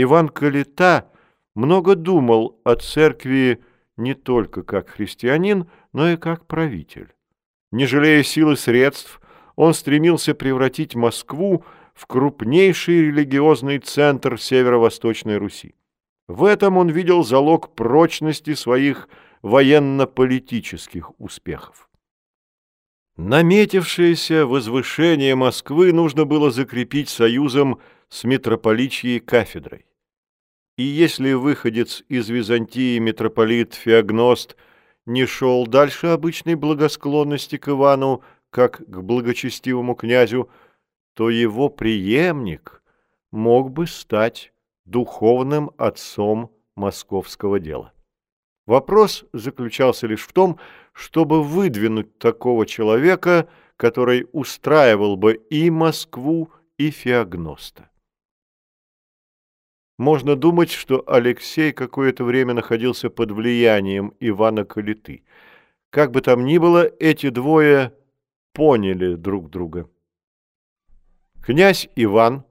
Иван Калита много думал о церкви не только как христианин, но и как правитель. Не жалея сил и средств, он стремился превратить Москву в крупнейший религиозный центр северо-восточной Руси. В этом он видел залог прочности своих военно-политических успехов. Наметившееся возвышение Москвы нужно было закрепить союзом с митрополичьей кафедрой. И если выходец из Византии митрополит Феогност не шел дальше обычной благосклонности к Ивану, как к благочестивому князю, то его преемник мог бы стать духовным отцом московского дела. Вопрос заключался лишь в том, чтобы выдвинуть такого человека, который устраивал бы и Москву, и Феогноста. Можно думать, что Алексей какое-то время находился под влиянием Ивана Калиты. Как бы там ни было, эти двое поняли друг друга. Князь Иван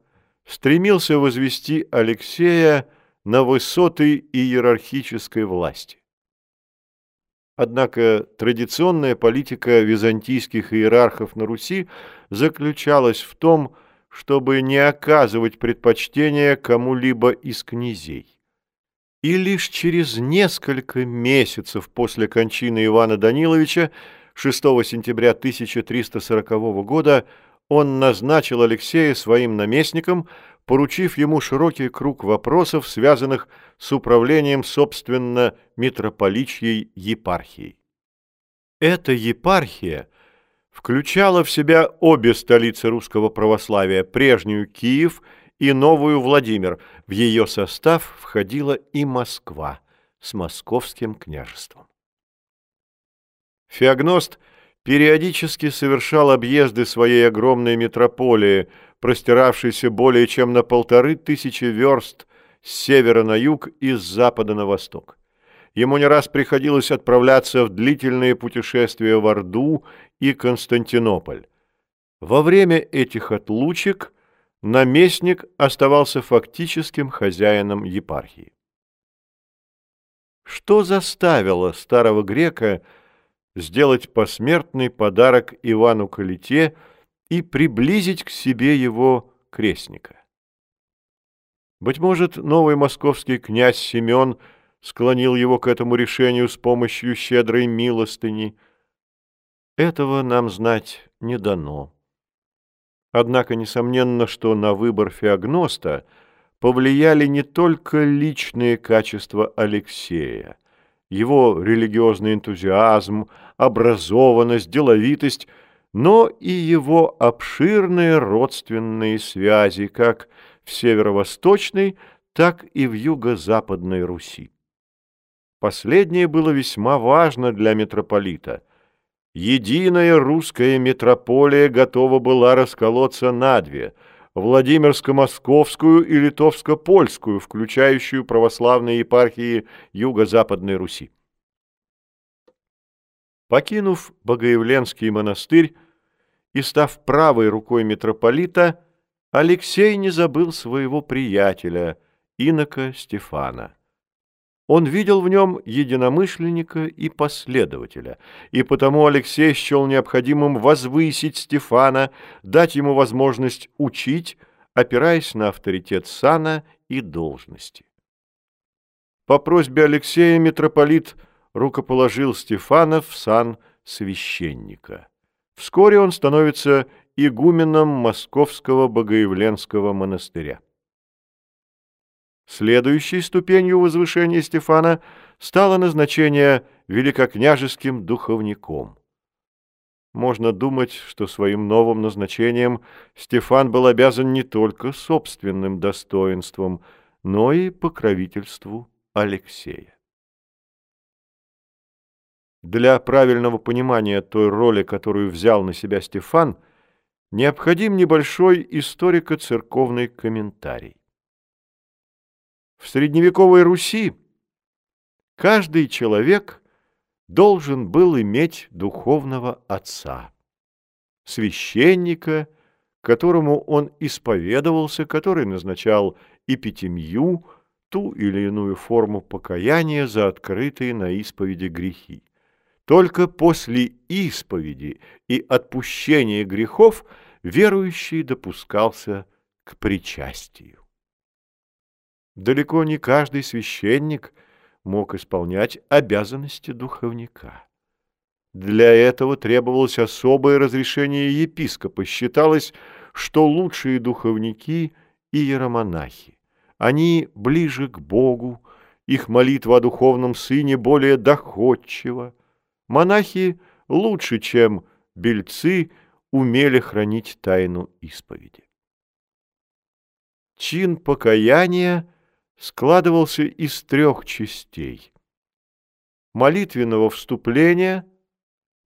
стремился возвести Алексея на высоты иерархической власти. Однако традиционная политика византийских иерархов на Руси заключалась в том, чтобы не оказывать предпочтения кому-либо из князей. И лишь через несколько месяцев после кончины Ивана Даниловича 6 сентября 1340 года он назначил Алексея своим наместником, поручив ему широкий круг вопросов, связанных с управлением, собственно, митрополичьей епархией. Эта епархия включала в себя обе столицы русского православия, прежнюю Киев и новую Владимир. В ее состав входила и Москва с московским княжеством. Феогност периодически совершал объезды своей огромной метрополии, простиравшейся более чем на полторы тысячи верст с севера на юг и с запада на восток. Ему не раз приходилось отправляться в длительные путешествия в Орду и Константинополь. Во время этих отлучек наместник оставался фактическим хозяином епархии. Что заставило старого грека сделать посмертный подарок Ивану Калите и приблизить к себе его крестника. Быть может, новый московский князь Семен склонил его к этому решению с помощью щедрой милостыни. Этого нам знать не дано. Однако, несомненно, что на выбор Феогноста повлияли не только личные качества Алексея, его религиозный энтузиазм, образованность, деловитость, но и его обширные родственные связи как в северо-восточной, так и в юго-западной Руси. Последнее было весьма важно для митрополита. Единая русская митрополия готова была расколоться на две – Владимирско-Московскую и Литовско-Польскую, включающую православные епархии Юго-Западной Руси. Покинув Богоявленский монастырь и став правой рукой митрополита, Алексей не забыл своего приятеля, инока Стефана. Он видел в нем единомышленника и последователя, и потому Алексей счел необходимым возвысить Стефана, дать ему возможность учить, опираясь на авторитет сана и должности. По просьбе Алексея митрополит рукоположил Стефана в сан священника. Вскоре он становится игуменом Московского Богоявленского монастыря. Следующей ступенью возвышения Стефана стало назначение великокняжеским духовником. Можно думать, что своим новым назначением Стефан был обязан не только собственным достоинством, но и покровительству Алексея. Для правильного понимания той роли, которую взял на себя Стефан, необходим небольшой историко-церковный комментарий. В средневековой Руси каждый человек должен был иметь духовного отца, священника, которому он исповедовался, который назначал эпитемью, ту или иную форму покаяния за открытые на исповеди грехи. Только после исповеди и отпущения грехов верующий допускался к причастию. Далеко не каждый священник мог исполнять обязанности духовника. Для этого требовалось особое разрешение епископа. Считалось, что лучшие духовники иеромонахи. Они ближе к Богу, их молитва о духовном сыне более доходчива. Монахи лучше, чем бельцы, умели хранить тайну исповеди. Чин покаяния складывался из трех частей. Молитвенного вступления –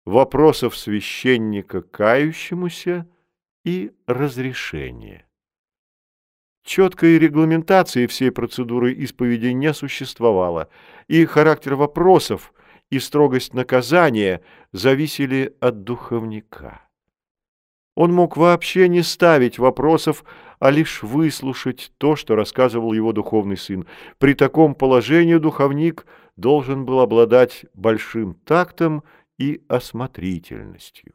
вопросов священника кающемуся и разрешения. Четкой регламентации всей процедуры исповеди не существовало, и характер вопросов и строгость наказания зависели от духовника. Он мог вообще не ставить вопросов, а лишь выслушать то, что рассказывал его духовный сын. При таком положении духовник должен был обладать большим тактом и осмотрительностью.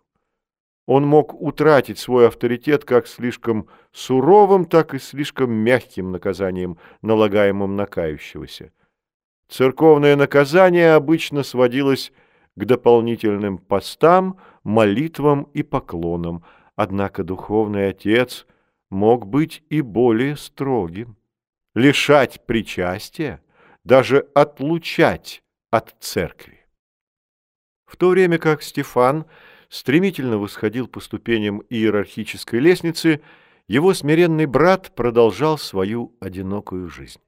Он мог утратить свой авторитет как слишком суровым, так и слишком мягким наказанием, налагаемым на. Церковное наказание обычно сводилось к дополнительным постам, молитвам и поклонам, однако духовный отец мог быть и более строгим, лишать причастия, даже отлучать от церкви. В то время как Стефан стремительно восходил по ступеням иерархической лестницы, его смиренный брат продолжал свою одинокую жизнь.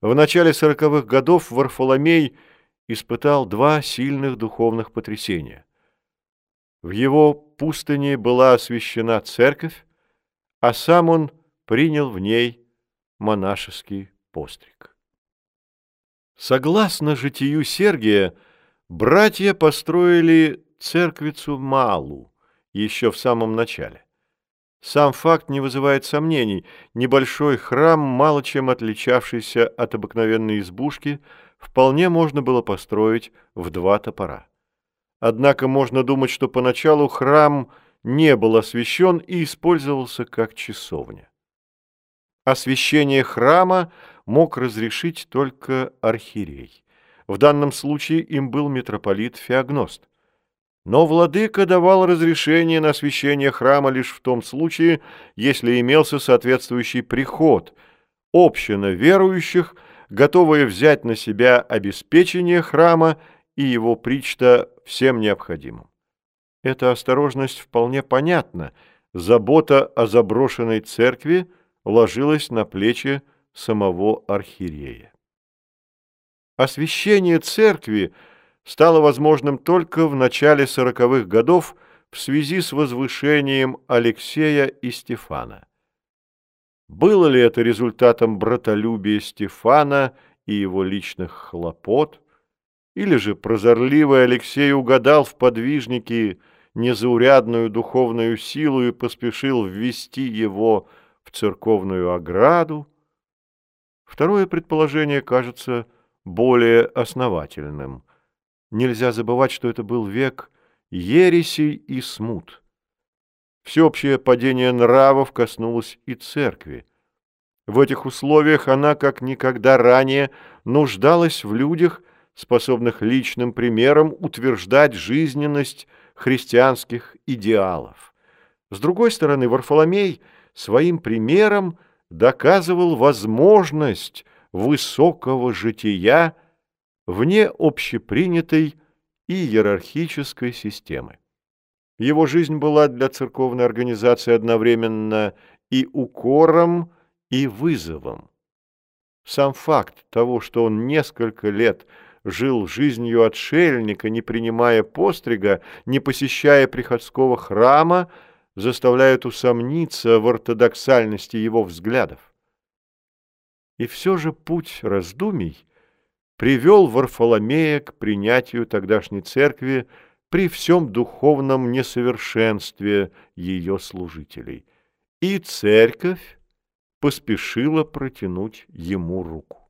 В начале сороковых годов Варфоломей испытал два сильных духовных потрясения. В его пустыне была освящена церковь, а сам он принял в ней монашеский постриг. Согласно житию Сергия, Братья построили церквицу Малу еще в самом начале. Сам факт не вызывает сомнений. Небольшой храм, мало чем отличавшийся от обыкновенной избушки, вполне можно было построить в два топора. Однако можно думать, что поначалу храм не был освящен и использовался как часовня. Освящение храма мог разрешить только архиерей. В данном случае им был митрополит Феогност. Но владыка давал разрешение на освящение храма лишь в том случае, если имелся соответствующий приход, община верующих, готовая взять на себя обеспечение храма и его причта всем необходимым. Эта осторожность вполне понятна. Забота о заброшенной церкви ложилась на плечи самого архиерея. Освящение церкви стало возможным только в начале сороковых годов в связи с возвышением Алексея и Стефана. Было ли это результатом братолюбия Стефана и его личных хлопот, или же прозорливый Алексей угадал в подвижнике незаурядную духовную силу и поспешил ввести его в церковную ограду? Второе предположение кажется более основательным. Нельзя забывать, что это был век ересей и смут. Всеобщее падение нравов коснулось и церкви. В этих условиях она, как никогда ранее, нуждалась в людях, способных личным примером утверждать жизненность христианских идеалов. С другой стороны, Варфоломей своим примером доказывал возможность высокого жития вне общепринятой и иерархической системы. Его жизнь была для церковной организации одновременно и укором, и вызовом. Сам факт того, что он несколько лет жил жизнью отшельника, не принимая пострига, не посещая приходского храма, заставляет усомниться в ортодоксальности его взглядов. И все же путь раздумий привел Варфоломея к принятию тогдашней церкви при всем духовном несовершенстве ее служителей. И церковь поспешила протянуть ему руку.